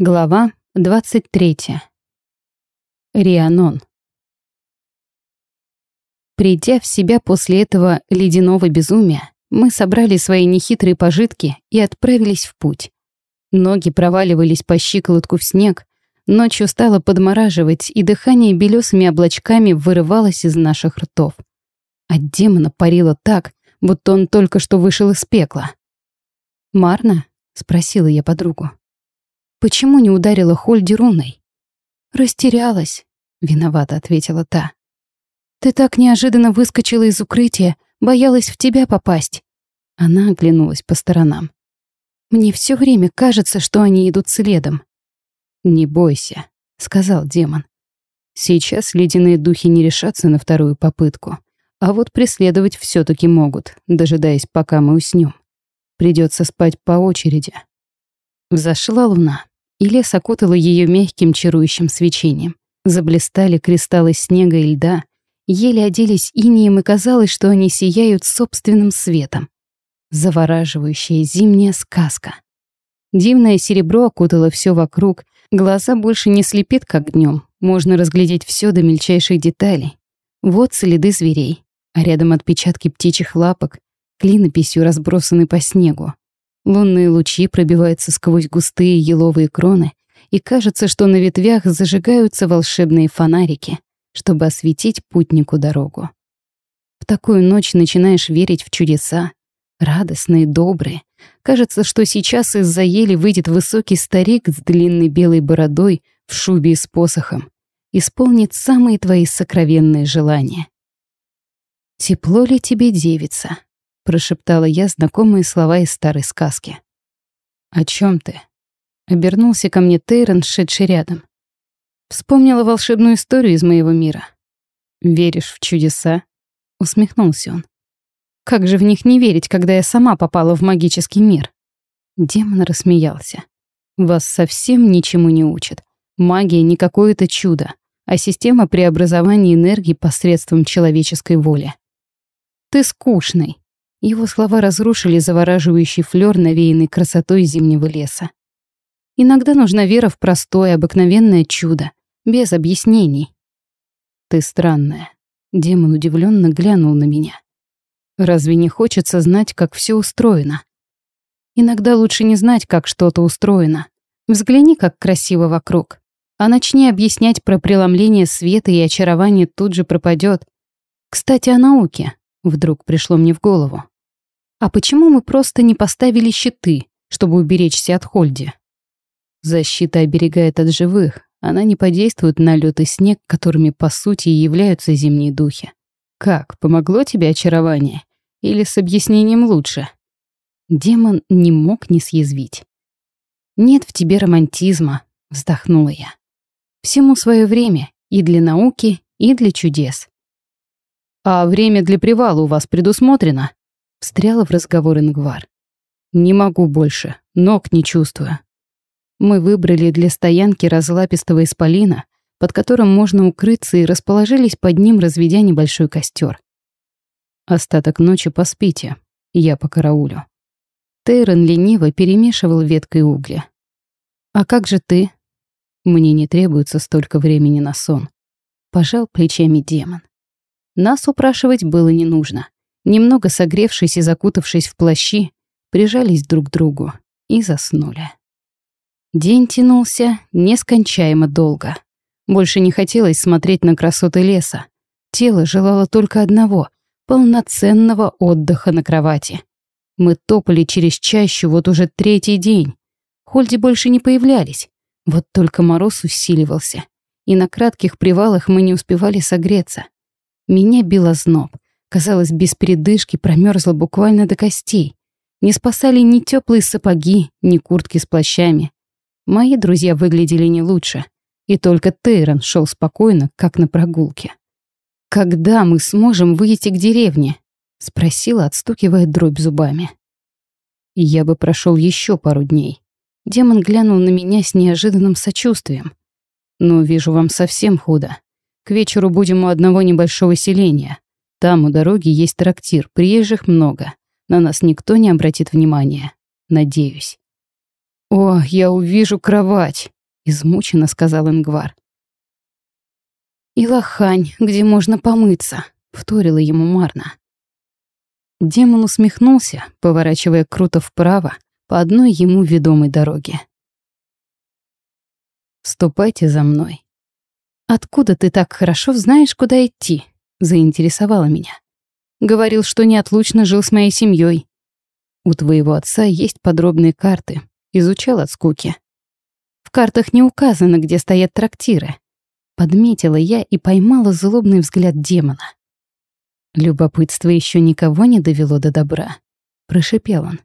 Глава 23. Рианон. Придя в себя после этого ледяного безумия, мы собрали свои нехитрые пожитки и отправились в путь. Ноги проваливались по щиколотку в снег, ночью стало подмораживать, и дыхание белесыми облачками вырывалось из наших ртов. От демона парило так, будто он только что вышел из пекла. «Марна?» — спросила я подругу. Почему не ударила Хольди руной? Растерялась, виновато ответила та. Ты так неожиданно выскочила из укрытия, боялась в тебя попасть. Она оглянулась по сторонам. Мне все время кажется, что они идут следом. Не бойся, сказал демон. Сейчас ледяные духи не решатся на вторую попытку, а вот преследовать все таки могут, дожидаясь, пока мы уснем. Придется спать по очереди. Взошла луна, и лес окутало ее мягким чарующим свечением. Заблистали кристаллы снега и льда, еле оделись инеем, и казалось, что они сияют собственным светом. Завораживающая зимняя сказка. Дивное серебро окутало все вокруг, глаза больше не слепит, как днем. Можно разглядеть все до мельчайших деталей. Вот следы зверей, а рядом отпечатки птичьих лапок, клинописью разбросаны по снегу. Лунные лучи пробиваются сквозь густые еловые кроны, и кажется, что на ветвях зажигаются волшебные фонарики, чтобы осветить путнику дорогу. В такую ночь начинаешь верить в чудеса, радостные, добрые. Кажется, что сейчас из-за ели выйдет высокий старик с длинной белой бородой в шубе и с посохом, исполнит самые твои сокровенные желания. «Тепло ли тебе, девица?» Прошептала я знакомые слова из старой сказки. «О чем ты?» Обернулся ко мне Тейрон, шедший рядом. Вспомнила волшебную историю из моего мира. «Веришь в чудеса?» — усмехнулся он. «Как же в них не верить, когда я сама попала в магический мир?» Демон рассмеялся. «Вас совсем ничему не учат. Магия не какое-то чудо, а система преобразования энергии посредством человеческой воли. Ты скучный, его слова разрушили завораживающий флёр, навеянный красотой зимнего леса. Иногда нужна вера в простое, обыкновенное чудо, без объяснений. «Ты странная», — демон удивленно глянул на меня. «Разве не хочется знать, как все устроено?» «Иногда лучше не знать, как что-то устроено. Взгляни, как красиво вокруг. А начни объяснять про преломление света и очарование тут же пропадет. Кстати, о науке. Вдруг пришло мне в голову. А почему мы просто не поставили щиты, чтобы уберечься от Хольди? Защита оберегает от живых, она не подействует на лед и снег, которыми по сути являются зимние духи. Как, помогло тебе очарование? Или с объяснением лучше? Демон не мог не съязвить. «Нет в тебе романтизма», — вздохнула я. «Всему свое время, и для науки, и для чудес. «А время для привала у вас предусмотрено?» Встряла в разговор Ингвар. «Не могу больше, ног не чувствую». Мы выбрали для стоянки разлапистого исполина, под которым можно укрыться, и расположились под ним, разведя небольшой костер. Остаток ночи поспите, я по караулю. Тейрон лениво перемешивал веткой угля. «А как же ты?» «Мне не требуется столько времени на сон», — пожал плечами демон. Нас упрашивать было не нужно. Немного согревшись и закутавшись в плащи, прижались друг к другу и заснули. День тянулся нескончаемо долго. Больше не хотелось смотреть на красоты леса. Тело желало только одного — полноценного отдыха на кровати. Мы топали через чащу вот уже третий день. Хольди больше не появлялись. Вот только мороз усиливался. И на кратких привалах мы не успевали согреться. Меня било зноб. Казалось, без передышки промерзла буквально до костей. Не спасали ни теплые сапоги, ни куртки с плащами. Мои друзья выглядели не лучше. И только Тейрон шел спокойно, как на прогулке. «Когда мы сможем выйти к деревне?» — спросила, отстукивая дробь зубами. «Я бы прошел еще пару дней». Демон глянул на меня с неожиданным сочувствием. «Но вижу, вам совсем худо. К вечеру будем у одного небольшого селения. Там у дороги есть трактир, приезжих много. На нас никто не обратит внимания. Надеюсь. «О, я увижу кровать», — измученно сказал Ингвар. «И лохань, где можно помыться», — вторила ему Марна. Демон усмехнулся, поворачивая круто вправо по одной ему ведомой дороге. «Ступайте за мной». «Откуда ты так хорошо знаешь, куда идти?» — заинтересовала меня. «Говорил, что неотлучно жил с моей семьей. У твоего отца есть подробные карты. Изучал от скуки. В картах не указано, где стоят трактиры. Подметила я и поймала злобный взгляд демона. Любопытство еще никого не довело до добра. Прошипел он.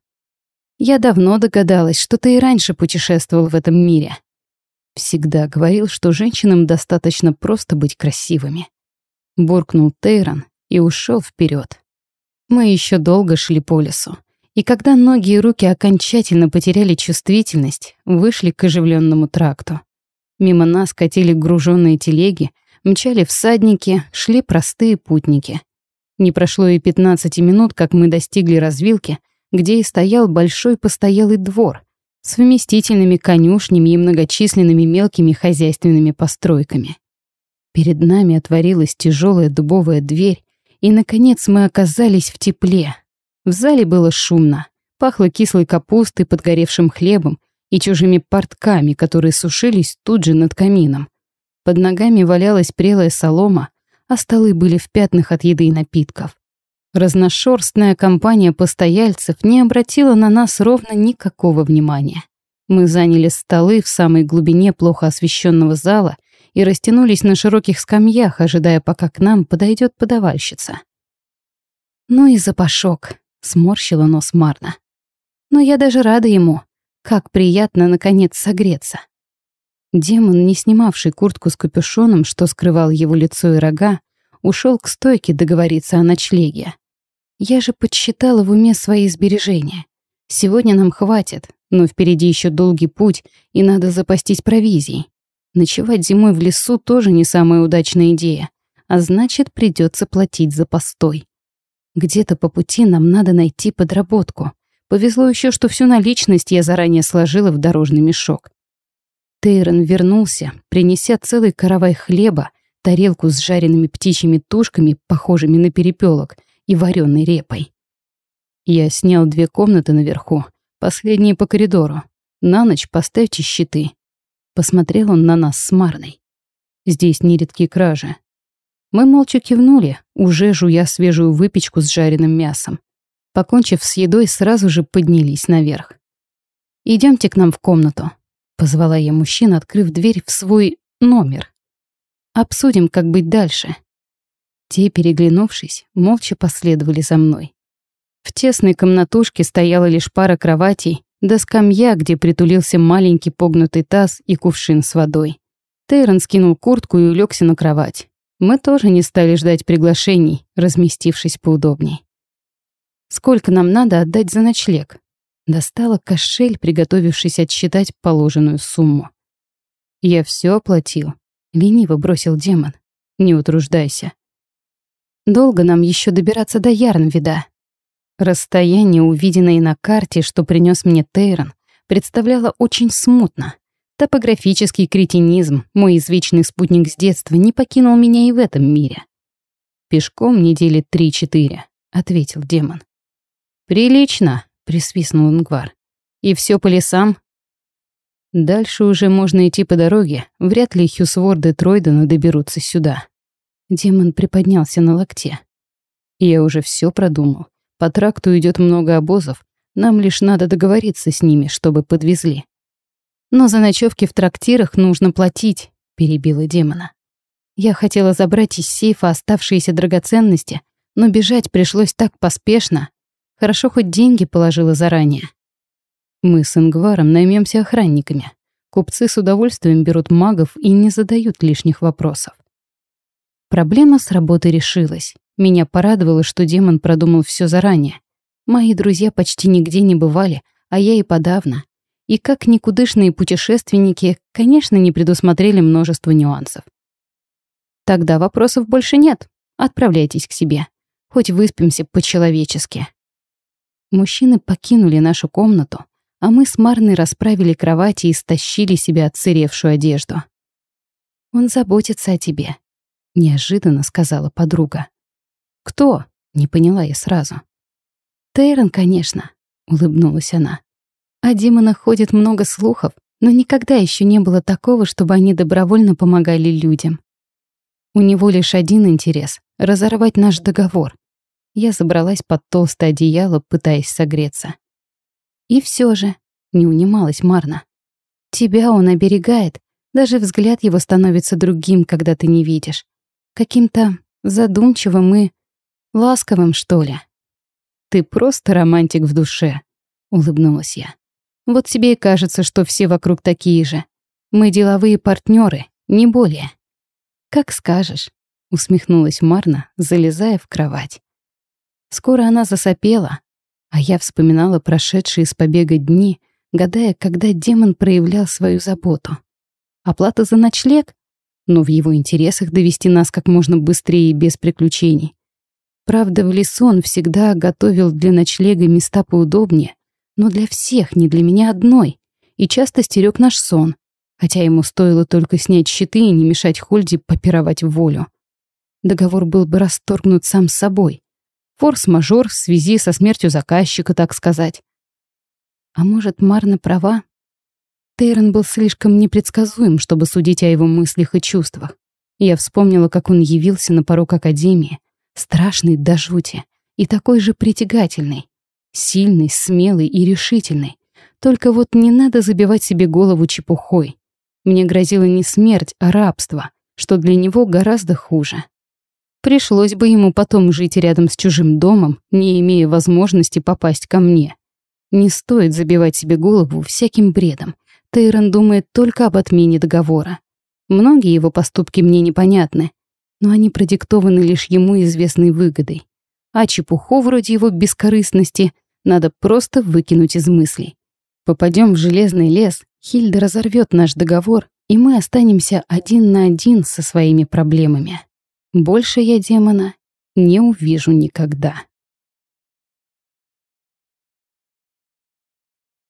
Я давно догадалась, что ты и раньше путешествовал в этом мире. Всегда говорил, что женщинам достаточно просто быть красивыми. Буркнул Тейрон и ушел вперед. Мы еще долго шли по лесу. И когда ноги и руки окончательно потеряли чувствительность, вышли к оживленному тракту. Мимо нас катили груженные телеги, мчали всадники, шли простые путники. Не прошло и 15 минут, как мы достигли развилки, где и стоял большой постоялый двор с вместительными конюшнями и многочисленными мелкими хозяйственными постройками. Перед нами отворилась тяжелая дубовая дверь, и, наконец, мы оказались в тепле, в зале было шумно. Пахло кислой капустой, подгоревшим хлебом и чужими портками, которые сушились тут же над камином. Под ногами валялась прелая солома, а столы были в пятнах от еды и напитков. Разношерстная компания постояльцев не обратила на нас ровно никакого внимания. Мы заняли столы в самой глубине плохо освещенного зала и растянулись на широких скамьях, ожидая, пока к нам подойдет подавальщица. Ну и запашок. Сморщила нос Марна. Но я даже рада ему. Как приятно, наконец, согреться. Демон, не снимавший куртку с капюшоном, что скрывал его лицо и рога, ушел к стойке договориться о ночлеге. Я же подсчитала в уме свои сбережения. Сегодня нам хватит, но впереди еще долгий путь, и надо запастись провизией. Ночевать зимой в лесу тоже не самая удачная идея, а значит, придется платить за постой. Где-то по пути нам надо найти подработку. Повезло еще, что всю наличность я заранее сложила в дорожный мешок. Тейрон вернулся, принеся целый каравай хлеба, тарелку с жареными птичьими тушками, похожими на перепелок, и вареной репой. Я снял две комнаты наверху, последние по коридору. На ночь поставьте щиты. Посмотрел он на нас с Марной. Здесь нередки кражи. Мы молча кивнули, уже жуя свежую выпечку с жареным мясом. Покончив с едой, сразу же поднялись наверх. Идемте к нам в комнату», — позвала я мужчин, открыв дверь в свой номер. «Обсудим, как быть дальше». Те, переглянувшись, молча последовали за мной. В тесной комнатушке стояла лишь пара кроватей, да скамья, где притулился маленький погнутый таз и кувшин с водой. Тейрон скинул куртку и улегся на кровать. Мы тоже не стали ждать приглашений, разместившись поудобней. «Сколько нам надо отдать за ночлег?» Достала кошель, приготовившись отсчитать положенную сумму. «Я все оплатил», — лениво бросил демон. «Не утруждайся». «Долго нам еще добираться до Ярнвида?» Расстояние, увиденное на карте, что принес мне Тейрон, представляло очень смутно. Топографический кретинизм, мой извечный спутник с детства, не покинул меня и в этом мире. «Пешком недели три-четыре», — ответил демон. «Прилично», — присвистнул Ингвар. «И все по лесам?» «Дальше уже можно идти по дороге. Вряд ли Хьюсворды Тройдена доберутся сюда». Демон приподнялся на локте. «Я уже все продумал. По тракту идет много обозов. Нам лишь надо договориться с ними, чтобы подвезли. Но за ночевки в трактирах нужно платить, перебила демона. Я хотела забрать из сейфа оставшиеся драгоценности, но бежать пришлось так поспешно. Хорошо хоть деньги положила заранее. Мы с Ингваром наймемся охранниками. Купцы с удовольствием берут магов и не задают лишних вопросов. Проблема с работой решилась. Меня порадовало, что демон продумал все заранее. Мои друзья почти нигде не бывали, а я и подавно и как никудышные путешественники, конечно, не предусмотрели множество нюансов. Тогда вопросов больше нет. Отправляйтесь к себе. Хоть выспимся по-человечески. Мужчины покинули нашу комнату, а мы с Марной расправили кровати и стащили себе отсыревшую одежду. «Он заботится о тебе», — неожиданно сказала подруга. «Кто?» — не поняла я сразу. «Тейрон, конечно», — улыбнулась она. «О демонах ходит много слухов, но никогда еще не было такого, чтобы они добровольно помогали людям. У него лишь один интерес — разорвать наш договор. Я забралась под толстое одеяло, пытаясь согреться. И все же, не унималась Марна. Тебя он оберегает, даже взгляд его становится другим, когда ты не видишь. Каким-то задумчивым и ласковым, что ли. Ты просто романтик в душе, улыбнулась я. Вот тебе и кажется, что все вокруг такие же. Мы деловые партнеры, не более. Как скажешь, усмехнулась Марна, залезая в кровать. Скоро она засопела, а я вспоминала прошедшие с побега дни, гадая, когда демон проявлял свою заботу. Оплата за ночлег? Но в его интересах довести нас как можно быстрее и без приключений. Правда, в лесу он всегда готовил для ночлега места поудобнее, но для всех, не для меня одной, и часто стерег наш сон, хотя ему стоило только снять щиты и не мешать Хольде попировать волю. Договор был бы расторгнут сам собой. Форс-мажор в связи со смертью заказчика, так сказать. А может, Марна права? Тейрон был слишком непредсказуем, чтобы судить о его мыслях и чувствах. Я вспомнила, как он явился на порог Академии, страшный до жути, и такой же притягательный, сильный, смелый и решительный. Только вот не надо забивать себе голову чепухой. Мне грозила не смерть, а рабство, что для него гораздо хуже. Пришлось бы ему потом жить рядом с чужим домом, не имея возможности попасть ко мне. Не стоит забивать себе голову всяким бредом. Тейрон думает только об отмене договора. Многие его поступки мне непонятны, но они продиктованы лишь ему известной выгодой. А чепуху вроде его бескорыстности надо просто выкинуть из мыслей. Попадем в железный лес, Хильда разорвет наш договор, и мы останемся один на один со своими проблемами. Больше я демона не увижу никогда.